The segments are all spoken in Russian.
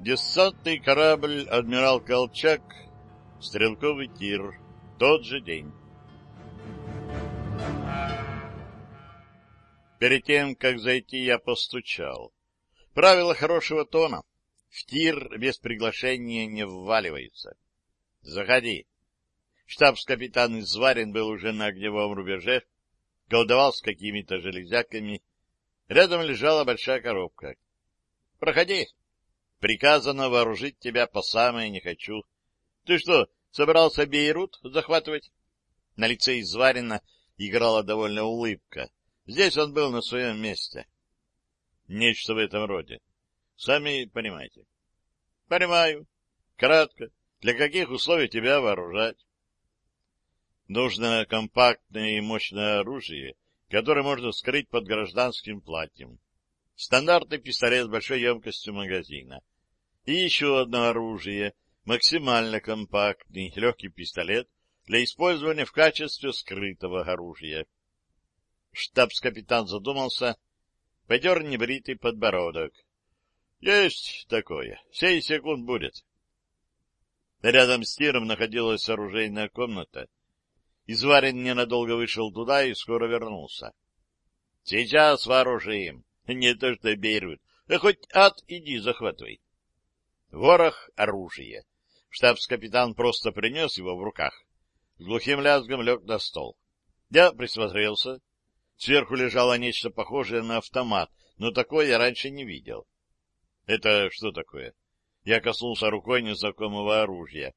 Десантный корабль «Адмирал Колчак», стрелковый тир, тот же день. Перед тем, как зайти, я постучал. Правило хорошего тона. В тир без приглашения не вваливается. Заходи. Штабс-капитан Изварин был уже на огневом рубеже, колдовал с какими-то железяками. Рядом лежала большая коробка. — Проходи. Приказано вооружить тебя по самое не хочу. Ты что, собрался Бейрут захватывать? На лице Изварина играла довольно улыбка. Здесь он был на своем месте. Нечто в этом роде. Сами понимаете. Понимаю. Кратко. Для каких условий тебя вооружать? Нужно компактное и мощное оружие, которое можно скрыть под гражданским платьем. Стандартный пистолет с большой емкостью магазина. И еще одно оружие, максимально компактный, легкий пистолет для использования в качестве скрытого оружия. Штабс-капитан задумался, потер небритый подбородок. — Есть такое. Сей секунд будет. Рядом с тиром находилась оружейная комната. Изварин ненадолго вышел туда и скоро вернулся. — Сейчас вооружим. Не то что берут. А хоть ад иди захватывай. Ворох оружия. Штабс-капитан просто принес его в руках. С глухим лязгом лег на стол. Я присмотрелся. Сверху лежало нечто похожее на автомат, но такое я раньше не видел. Это что такое? Я коснулся рукой незнакомого оружия.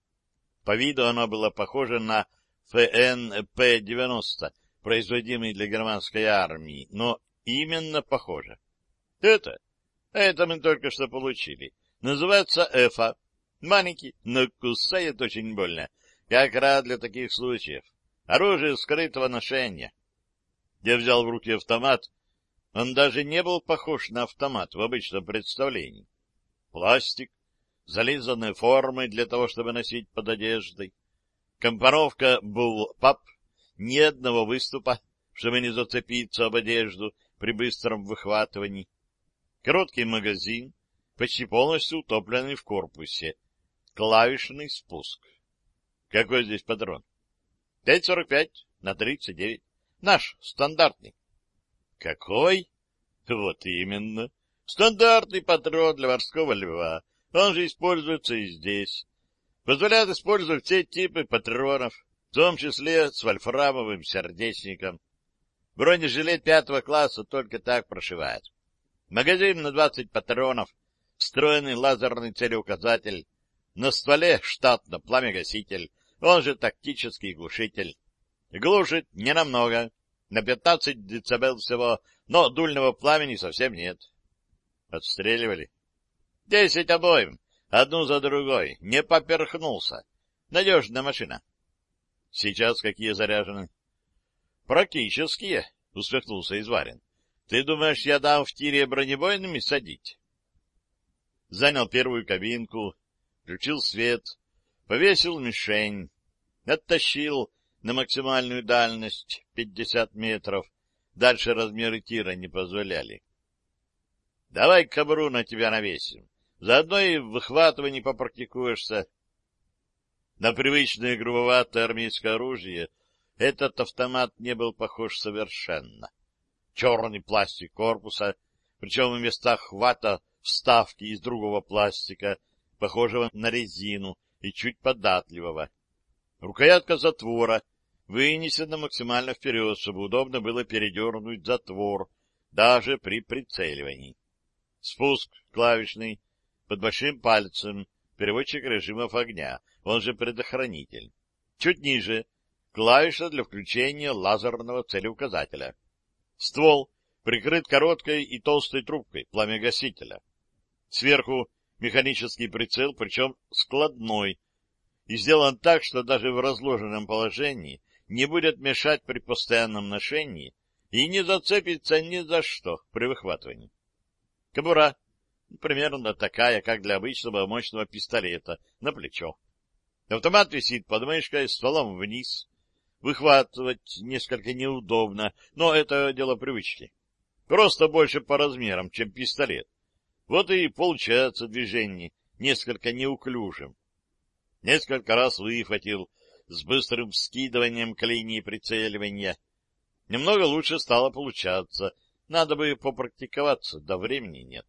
По виду оно было похоже на ФНП-90, производимый для германской армии, но именно похоже. Это? Это мы только что получили. Называется ЭФА. Маленький, но кусает очень больно. Как раз для таких случаев. Оружие скрытого ношения. Я взял в руки автомат. Он даже не был похож на автомат в обычном представлении. Пластик, зализанные формы для того, чтобы носить под одеждой. Компоновка был пап, ни одного выступа, чтобы не зацепиться об одежду при быстром выхватывании. Короткий магазин, почти полностью утопленный в корпусе. Клавишный спуск. Какой здесь патрон? 5,45 на 39. Наш, стандартный. Какой? Вот именно. Стандартный патрон для морского льва. Он же используется и здесь. Позволяет использовать все типы патронов, в том числе с вольфрамовым сердечником. Бронежилет пятого класса только так прошивает. Магазин на 20 патронов, встроенный лазерный целеуказатель, на стволе штатно пламя-гаситель, он же тактический глушитель. Глушит ненамного, на 15 децибел всего, но дульного пламени совсем нет. Отстреливали. Десять обоим, одну за другой, не поперхнулся. Надежная машина. Сейчас какие заряжены? Практические, усмехнулся Изварин. Ты думаешь, я дам в тире бронебойными садить? Занял первую кабинку, включил свет, повесил мишень, оттащил на максимальную дальность 50 метров. Дальше размеры тира не позволяли. Давай кобру на тебя навесим. Заодно и в выхватывании попрактикуешься. На привычное грубоватое армейское оружие этот автомат не был похож совершенно. Черный пластик корпуса, причем в местах хвата вставки из другого пластика, похожего на резину и чуть податливого. Рукоятка затвора вынесена максимально вперед, чтобы удобно было передернуть затвор, даже при прицеливании. Спуск клавишный под большим пальцем, переводчик режимов огня, он же предохранитель. Чуть ниже клавиша для включения лазерного целеуказателя. Ствол прикрыт короткой и толстой трубкой пламя-гасителя. Сверху механический прицел, причем складной, и сделан так, что даже в разложенном положении не будет мешать при постоянном ношении и не зацепится ни за что при выхватывании. Кобура примерно такая, как для обычного мощного пистолета, на плечо. Автомат висит под мышкой, стволом вниз. Выхватывать несколько неудобно, но это дело привычки. Просто больше по размерам, чем пистолет. Вот и получается движение несколько неуклюжим. Несколько раз выхватил с быстрым вскидыванием к линии прицеливания. Немного лучше стало получаться. Надо бы попрактиковаться, да времени нет.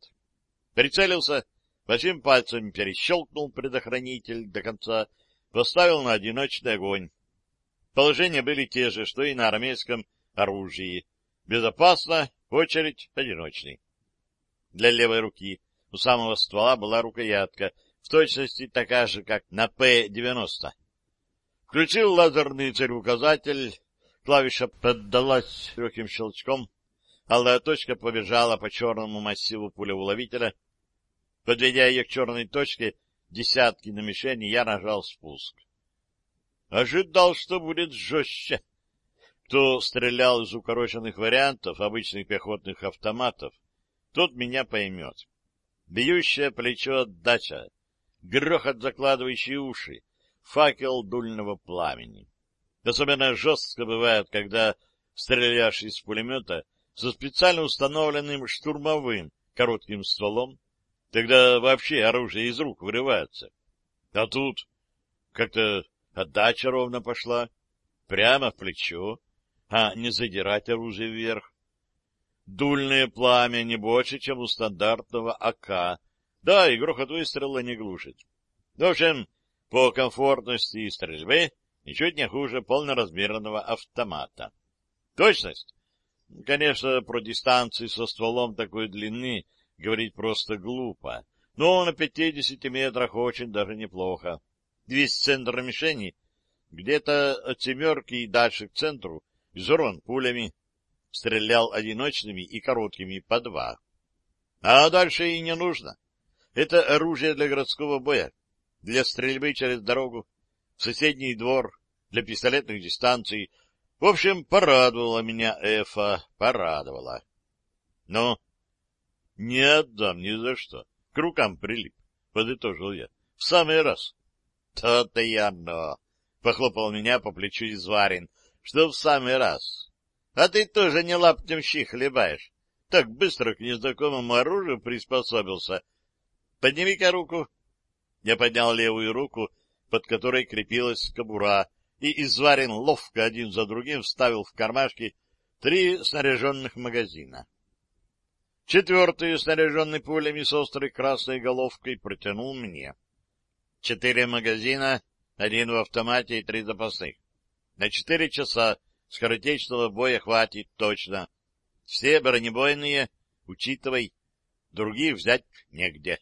Прицелился, большим пальцем перещелкнул предохранитель до конца, поставил на одиночный огонь. Положения были те же, что и на армейском оружии. Безопасно, очередь одиночный. Для левой руки у самого ствола была рукоятка, в точности такая же, как на П-90. Включил лазерный целеуказатель, клавиша поддалась легким щелчком, алая точка побежала по черному массиву пулеуловителя. Подведя ее к черной точке, десятки на мишени, я нажал спуск. Ожидал, что будет жестче. Кто стрелял из укороченных вариантов обычных пехотных автоматов, тот меня поймет. Бьющее плечо отдача, грохот, закладывающий уши, факел дульного пламени. Особенно жестко бывает, когда стреляешь из пулемета со специально установленным штурмовым коротким стволом, тогда вообще оружие из рук вырывается. А тут как-то отдача ровно пошла, прямо в плечо, а не задирать оружие вверх. Дульное пламя не больше, чем у стандартного АК, да, и грохот выстрела не глушит. В общем, по комфортности и стрельбы ничуть не хуже полноразмерного автомата. Точность? Конечно, про дистанции со стволом такой длины говорить просто глупо, но на 50 метрах очень даже неплохо. Весь центр мишени где-то от семерки и дальше к центру взорван пулями, стрелял одиночными и короткими по два. А дальше и не нужно. Это оружие для городского боя, для стрельбы через дорогу, в соседний двор, для пистолетных дистанций. В общем, порадовала меня Эфа, порадовала. Но не отдам ни за что. К рукам прилип, подытожил я. В самый раз. То-то и оно, похлопал меня по плечу Изварин, что в самый раз. А ты тоже не лаптем щи хлебаешь. Так быстро к незнакомому оружию приспособился, Подними-ка руку. Я поднял левую руку, под которой крепилась кобура, и изварен ловко один за другим вставил в кармашки три снаряженных магазина. Четвертый, снаряженный пулями с острой красной головкой, протянул мне. Четыре магазина, один в автомате и три запасных. На четыре часа скоротечного боя хватит точно. Все бронебойные, учитывай, других взять негде.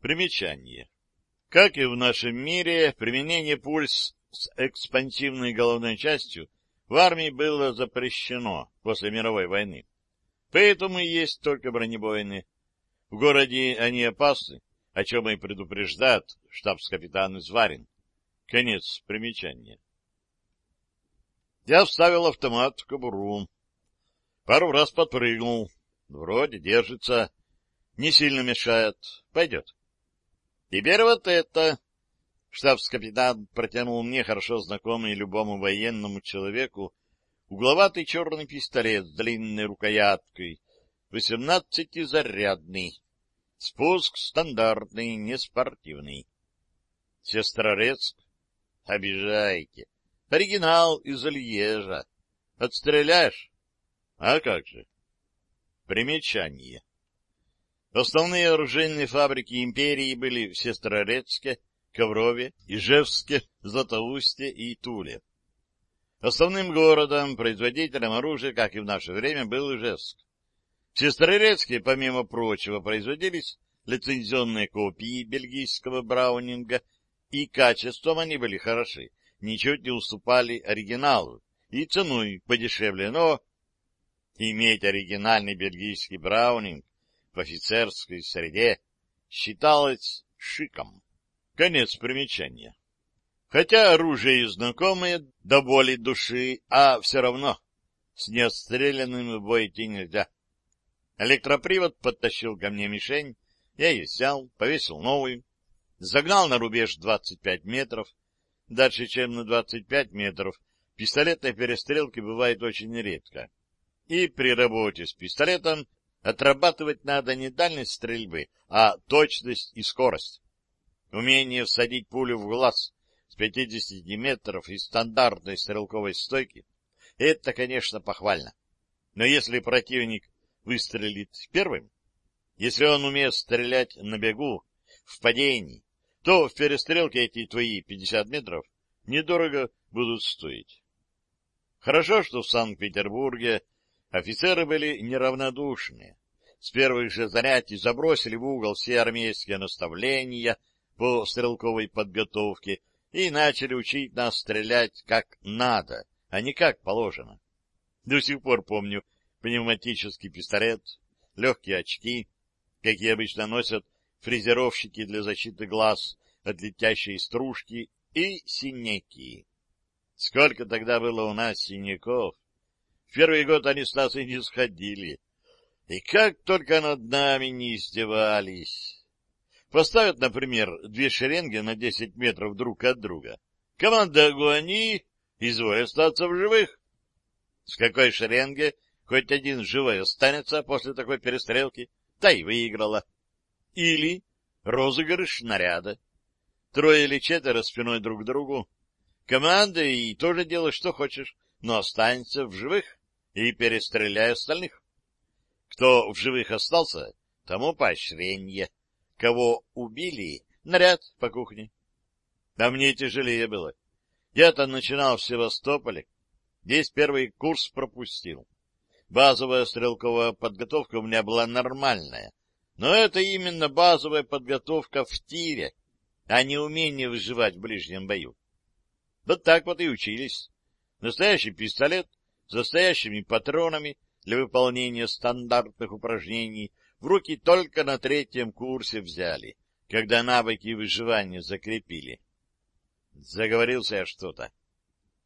Примечание. Как и в нашем мире, применение пульс с экспансивной головной частью в армии было запрещено после мировой войны. Поэтому и есть только бронебойные. В городе они опасны, о чем и предупреждает штабс-капитан Изварин. Конец примечания. Я вставил автомат в кобуру. Пару раз подпрыгнул. Вроде держится. Не сильно мешает. Пойдет. Теперь вот это. Штабс-капитан протянул мне хорошо знакомый любому военному человеку угловатый черный пистолет с длинной рукояткой, восемнадцатизарядный. Спуск стандартный, неспортивный. Сестрорецк? Обижаете. Оригинал из Льежа. Отстреляешь? А как же? Примечание. Основные оружейные фабрики империи были в Сестрорецке, Коврове, Ижевске, Златоусте и Туле. Основным городом, производителем оружия, как и в наше время, был Ижевск. В Сестрорецке, помимо прочего, производились лицензионные копии бельгийского браунинга, и качеством они были хороши, ничуть не уступали оригиналу, и ценой подешевле, но иметь оригинальный бельгийский браунинг в офицерской среде считалось шиком. Конец примечания. Хотя оружие и знакомое до боли души, а все равно с неотстрелянным в бой идти нельзя. Электропривод подтащил ко мне мишень, я ее снял, повесил новую, загнал на рубеж 25 метров. Дальше, чем на 25 метров, пистолетной перестрелки бывает очень редко. И при работе с пистолетом Отрабатывать надо не дальность стрельбы, а точность и скорость. Умение всадить пулю в глаз с 50 метров из стандартной стрелковой стойки — это, конечно, похвально. Но если противник выстрелит первым, если он умеет стрелять на бегу, в падении, то в перестрелке эти твои 50 метров недорого будут стоить. Хорошо, что в Санкт-Петербурге офицеры были неравнодушны. С первых же занятий забросили в угол все армейские наставления по стрелковой подготовке и начали учить нас стрелять как надо, а не как положено. До сих пор помню пневматический пистолет, легкие очки, какие обычно носят фрезеровщики для защиты глаз от летящей стружки и синяки. Сколько тогда было у нас синяков! В первый год они с нас и не сходили. И как только над нами не издевались. Поставят, например, две шеренги на десять метров друг от друга. Команда Гуани изволь остаться в живых. С какой шеренги хоть один живой останется после такой перестрелки, та и выиграла. Или розыгрыш снаряда. Трое или четверо спиной друг к другу. Команда и тоже делай, что хочешь, но останься в живых и перестреляй остальных. Кто в живых остался, тому поощрение. Кого убили, наряд по кухне. А мне тяжелее было. Я-то начинал в Севастополе. Здесь первый курс пропустил. Базовая стрелковая подготовка у меня была нормальная. Но это именно базовая подготовка в тире, а не умение выживать в ближнем бою. Вот так вот и учились. Настоящий пистолет с настоящими патронами для выполнения стандартных упражнений в руки только на третьем курсе взяли, когда навыки выживания закрепили. Заговорился я что-то.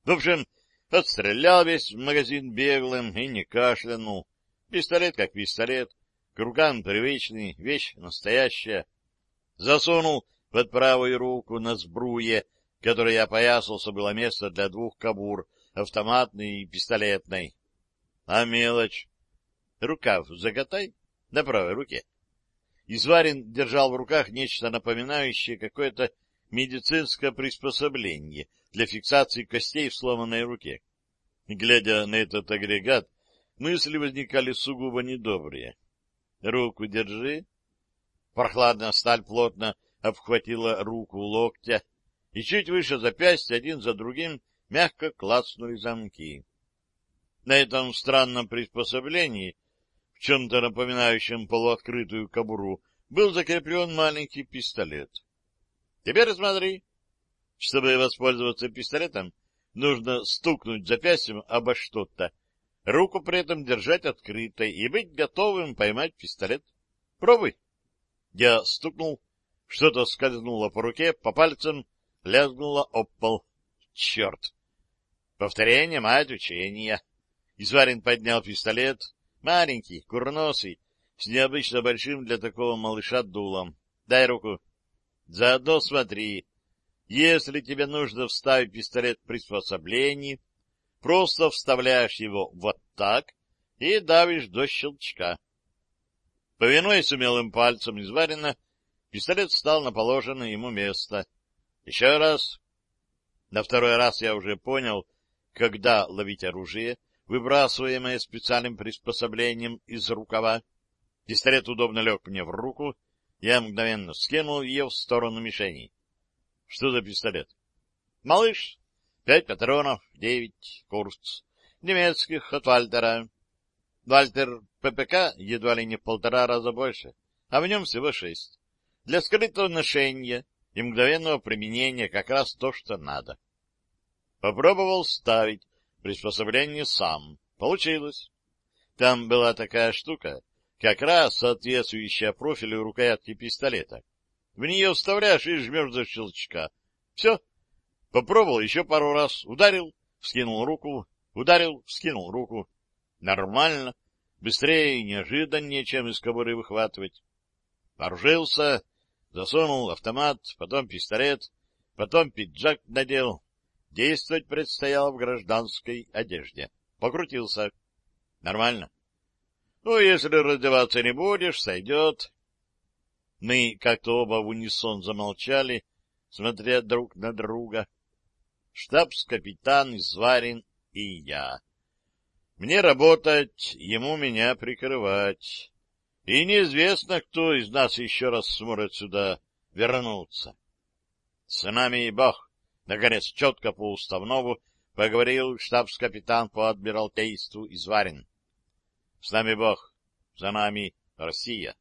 В общем, Отстрелял весь магазин беглым и не кашлянул. Пистолет как пистолет, к рукам привычный, вещь настоящая. Засунул под правую руку на сбруе, которой опоясался, было место для двух кабур, автоматной и пистолетной. А мелочь? Рукав заготай на правой руке. Изварин держал в руках нечто напоминающее какое-то медицинское приспособление для фиксации костей в сломанной руке. Глядя на этот агрегат, мысли возникали сугубо недобрые. «Руку держи». Прохладная сталь плотно обхватила руку локтя, и чуть выше запястья один за другим мягко клацнули замки. На этом странном приспособлении, в чем-то напоминающем полуоткрытую кобуру, был закреплен маленький пистолет. Теперь смотри. Чтобы воспользоваться пистолетом, нужно стукнуть запястьем обо что-то, руку при этом держать открытой и быть готовым поймать пистолет. Пробуй. Я стукнул, что-то скользнуло по руке, по пальцам, лязгнуло об пол. Черт! Повторение мать учения. Изварин поднял пистолет, маленький, курносый, с необычно большим для такого малыша дулом. Дай руку. Заодно смотри, если тебе нужно вставить пистолет в приспособлении, просто вставляешь его вот так и давишь до щелчка. Повинуясь умелым пальцем изварено, пистолет встал на положенное ему место. Еще раз. На второй раз я уже понял, когда ловить оружие, выбрасываемое специальным приспособлением из рукава. Пистолет удобно лег мне в руку, я мгновенно скинул ее в сторону мишени. Что за пистолет? Малыш. Пять патронов, девять курс. Немецких от Вальтера. Вальтер ППК едва ли не в полтора раза больше, а в нем всего шесть. Для скрытого ношения и мгновенного применения как раз то, что надо. Попробовал ставить приспособление сам. Получилось. Там была такая штука, как раз соответствующая профилю рукоятки пистолета. В нее вставляешь и жмешь за щелчка. Все. Попробовал еще пару раз. Ударил, вскинул руку, ударил, вскинул руку. Нормально. Быстрее и неожиданнее, чем из кобуры выхватывать. Вооружился, засунул автомат, потом пистолет, потом пиджак надел. Действовать предстояло в гражданской одежде. Покрутился. Нормально. Ну, если раздеваться не будешь, сойдет. Мы как-то оба в унисон замолчали, смотря друг на друга. Штабс-капитан Изварин и я. Мне работать, ему меня прикрывать. И неизвестно, кто из нас еще раз сможет сюда вернуться. С нами и Бог, наконец, четко по уставному поговорил штабс-капитан по адмиралтейству Изварин. С нами Бог, за нами Россия.